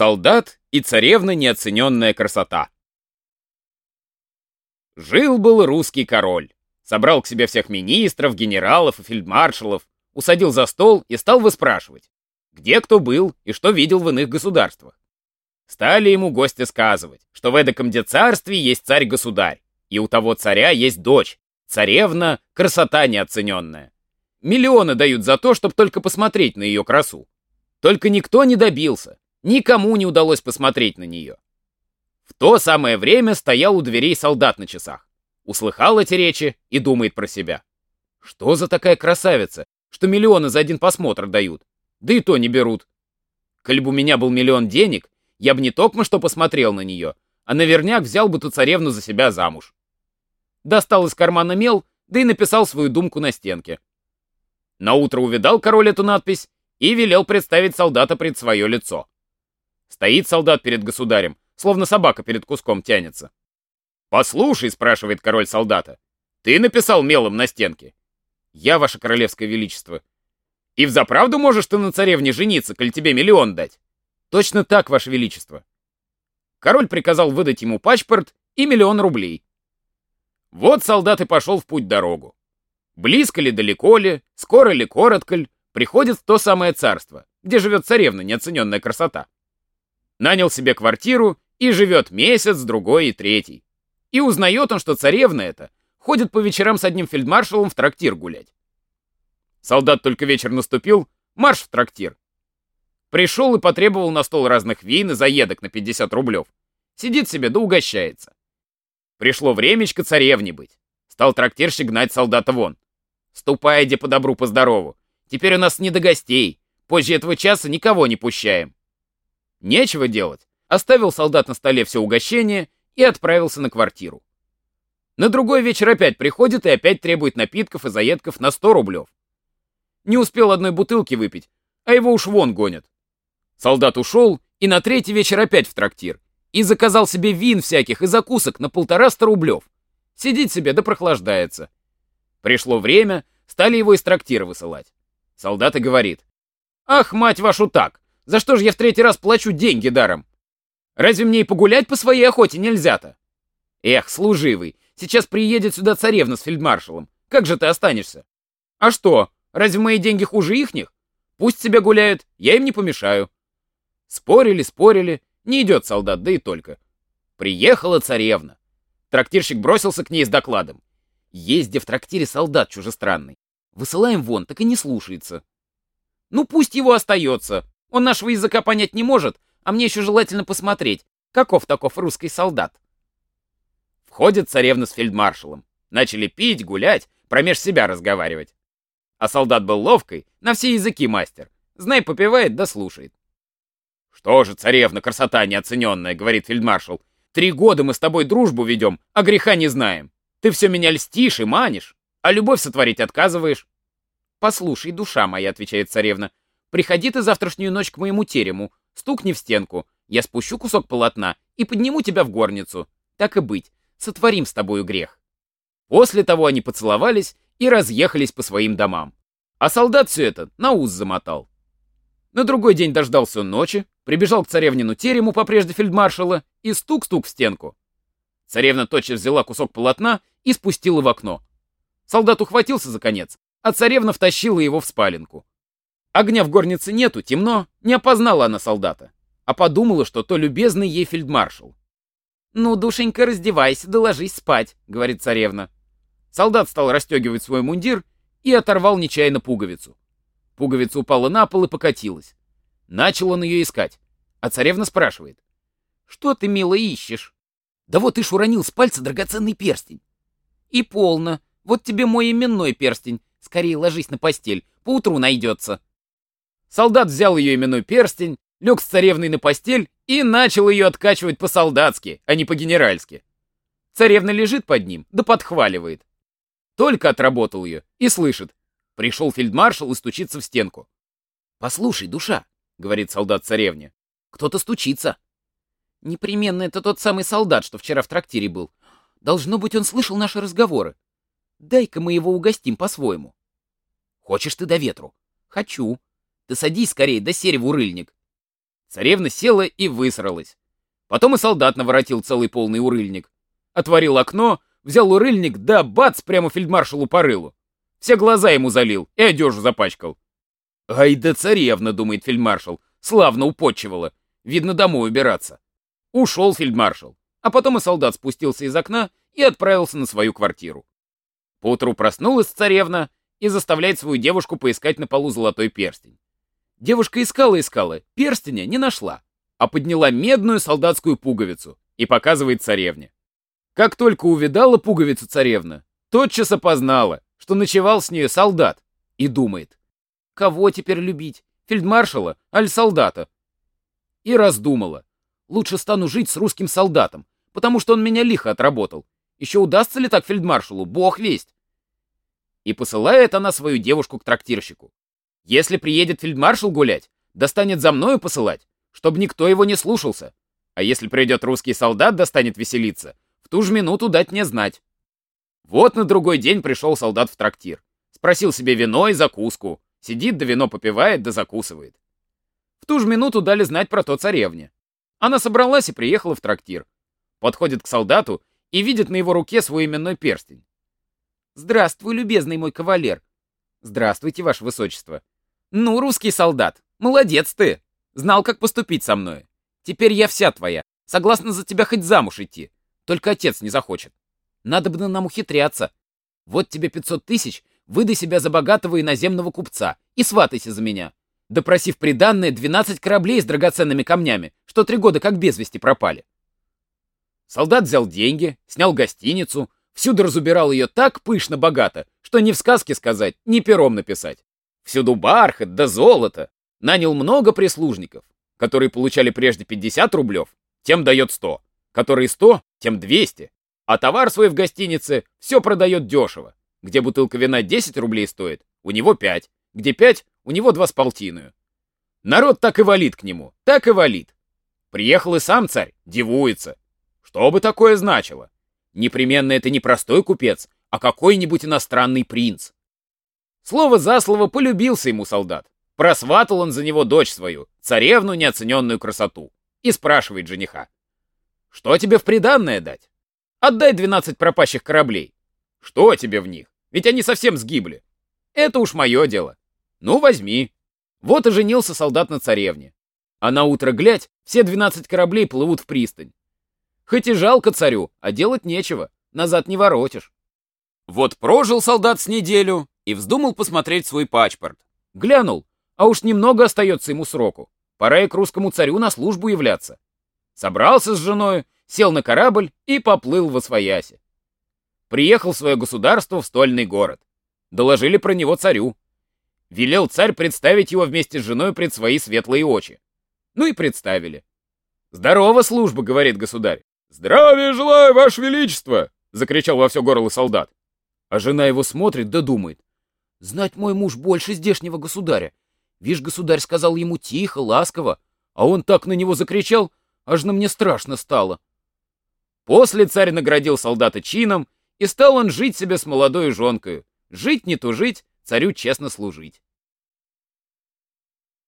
Солдат и царевна неоцененная красота. Жил-был русский король. Собрал к себе всех министров, генералов и фельдмаршалов, усадил за стол и стал выспрашивать, где кто был и что видел в иных государствах. Стали ему гости сказывать, что в эдаком царстве есть царь-государь, и у того царя есть дочь, царевна, красота неоцененная. Миллионы дают за то, чтобы только посмотреть на ее красу. Только никто не добился, Никому не удалось посмотреть на нее. В то самое время стоял у дверей солдат на часах. Услыхал эти речи и думает про себя. Что за такая красавица, что миллионы за один посмотр дают? Да и то не берут. Коль бы у меня был миллион денег, я бы не токмо что посмотрел на нее, а наверняк взял бы ту царевну за себя замуж. Достал из кармана мел, да и написал свою думку на стенке. Наутро увидал король эту надпись и велел представить солдата пред свое лицо. Стоит солдат перед государем, словно собака перед куском тянется. «Послушай», — спрашивает король солдата, — «ты написал мелом на стенке?» «Я, ваше королевское величество». «И взаправду можешь ты на царевне жениться, коль тебе миллион дать?» «Точно так, ваше величество». Король приказал выдать ему паспорт и миллион рублей. Вот солдат и пошел в путь дорогу. Близко ли, далеко ли, скоро ли, коротко ли, приходит в то самое царство, где живет царевна, неоцененная красота нанял себе квартиру и живет месяц, другой и третий. И узнает он, что царевна эта ходит по вечерам с одним фельдмаршалом в трактир гулять. Солдат только вечер наступил, марш в трактир. Пришел и потребовал на стол разных вин и заедок на 50 рублев. Сидит себе да угощается. Пришло времечко царевне быть. Стал трактирщик гнать солдата вон. Ступай, иди по добру, по здорову. Теперь у нас не до гостей. Позже этого часа никого не пущаем. Нечего делать. Оставил солдат на столе все угощение и отправился на квартиру. На другой вечер опять приходит и опять требует напитков и заедков на 100 рублев. Не успел одной бутылки выпить, а его уж вон гонят. Солдат ушел и на третий вечер опять в трактир. И заказал себе вин всяких и закусок на полтораста рублев. Сидит себе да прохлаждается. Пришло время, стали его из трактира высылать. Солдат и говорит. «Ах, мать вашу так! За что же я в третий раз плачу деньги даром? Разве мне и погулять по своей охоте нельзя-то? Эх, служивый, сейчас приедет сюда царевна с фельдмаршалом. Как же ты останешься? А что, разве мои деньги хуже ихних? Пусть себе гуляют, я им не помешаю. Спорили, спорили, не идет солдат, да и только. Приехала царевна. Трактирщик бросился к ней с докладом. Где в трактире солдат чужестранный. Высылаем вон, так и не слушается. Ну пусть его остается, он нашего языка понять не может, а мне еще желательно посмотреть, каков таков русский солдат. Входит царевна с фельдмаршалом. Начали пить, гулять, промеж себя разговаривать. А солдат был ловкой, на все языки мастер. Знай, попивает да слушает. «Что же, царевна, красота неоцененная», — говорит фельдмаршал. «Три года мы с тобой дружбу ведем, а греха не знаем. Ты все меня льстишь и манишь, а любовь сотворить отказываешь». «Послушай, душа моя», — отвечает царевна, Приходи ты завтрашнюю ночь к моему терему, стукни в стенку, я спущу кусок полотна и подниму тебя в горницу. Так и быть, сотворим с тобою грех». После того они поцеловались и разъехались по своим домам. А солдат все это на ус замотал. На другой день дождался ночи, прибежал к царевнину терему по прежде фельдмаршала и стук-стук в стенку. Царевна тотчас взяла кусок полотна и спустила в окно. Солдат ухватился за конец, а царевна втащила его в спаленку. Огня в горнице нету, темно, не опознала она солдата, а подумала, что то любезный ей фельдмаршал. «Ну, душенька, раздевайся, да ложись спать», — говорит царевна. Солдат стал расстегивать свой мундир и оторвал нечаянно пуговицу. Пуговица упала на пол и покатилась. Начал он ее искать, а царевна спрашивает. «Что ты, мило, ищешь?» «Да вот ж уронил с пальца драгоценный перстень». «И полно. Вот тебе мой именной перстень. Скорее ложись на постель, поутру найдется». Солдат взял ее именной перстень, лег с царевной на постель и начал ее откачивать по-солдатски, а не по-генеральски. Царевна лежит под ним, да подхваливает. Только отработал ее и слышит. Пришел фельдмаршал и стучится в стенку. «Послушай, душа», — говорит солдат царевне, — «кто-то стучится». «Непременно это тот самый солдат, что вчера в трактире был. Должно быть, он слышал наши разговоры. Дай-ка мы его угостим по-своему». «Хочешь ты до ветру?» «Хочу», ты садись скорее, да серь в урыльник. Царевна села и высралась. Потом и солдат наворотил целый полный урыльник. Отворил окно, взял урыльник, да бац, прямо фельдмаршалу по рылу. Все глаза ему залил и одежу запачкал. «Ай да царевна», — думает фельдмаршал, — славно употчевала. Видно, домой убираться. Ушел фельдмаршал, а потом и солдат спустился из окна и отправился на свою квартиру. Поутру проснулась царевна и заставляет свою девушку поискать на полу золотой перстень. Девушка искала-искала, перстеня не нашла, а подняла медную солдатскую пуговицу и показывает царевне. Как только увидала пуговицу царевна, тотчас опознала, что ночевал с ней солдат, и думает, кого теперь любить, фельдмаршала аль солдата? И раздумала, лучше стану жить с русским солдатом, потому что он меня лихо отработал. Еще удастся ли так фельдмаршалу, бог весть. И посылает она свою девушку к трактирщику. Если приедет фельдмаршал гулять, достанет за мною посылать, чтобы никто его не слушался. А если придет русский солдат, достанет веселиться, в ту же минуту дать мне знать. Вот на другой день пришел солдат в трактир. Спросил себе вино и закуску. Сидит, да вино попивает, да закусывает. В ту же минуту дали знать про то царевне. Она собралась и приехала в трактир. Подходит к солдату и видит на его руке свой именной перстень. «Здравствуй, любезный мой кавалер!» «Здравствуйте, ваше высочество!» «Ну, русский солдат, молодец ты! Знал, как поступить со мной. Теперь я вся твоя, согласна за тебя хоть замуж идти. Только отец не захочет. Надо бы нам ухитряться. Вот тебе 500 тысяч, выдай себя за богатого иноземного купца и сватайся за меня. Допросив приданное 12 кораблей с драгоценными камнями, что три года как без вести пропали. Солдат взял деньги, снял гостиницу, всюду разубирал ее так пышно-богато, что ни в сказке сказать, ни пером написать. Всюду бархат да золото. Нанял много прислужников, которые получали прежде 50 рублев, тем дает 100, которые 100, тем 200, а товар свой в гостинице все продает дешево. Где бутылка вина 10 рублей стоит, у него 5, где 5, у него 2 с полтиною. Народ так и валит к нему, так и валит. Приехал и сам царь, дивуется. Что бы такое значило? Непременно это не простой купец, а какой-нибудь иностранный принц. Слово за слово полюбился ему солдат. Просватал он за него дочь свою, царевну неоцененную красоту, и спрашивает жениха. «Что тебе в приданное дать?» Отдай 12 пропащих кораблей. Что тебе в них? Ведь они совсем сгибли. Это уж мое дело. Ну, возьми. Вот и женился солдат на царевне. А на утро глядь, все 12 кораблей плывут в пристань. Хоть и жалко царю, а делать нечего, назад не воротишь. Вот прожил солдат с неделю и вздумал посмотреть свой пачпорт. Глянул, а уж немного остается ему сроку. Пора и к русскому царю на службу являться. Собрался с женой сел на корабль и поплыл в Освояси. Приехал в свое государство в стольный город. Доложили про него царю. Велел царь представить его вместе с женой пред свои светлые очи. Ну и представили. «Здорово, служба!» — говорит государь. «Здравия желаю, ваше величество!» — закричал во все горло солдат. А жена его смотрит да думает. «Знать мой муж больше здешнего государя. Вишь, государь сказал ему тихо, ласково, а он так на него закричал, аж на мне страшно стало. После царь наградил солдата чином, и стал он жить себе с молодой жонкою. Жить не тужить, царю честно служить.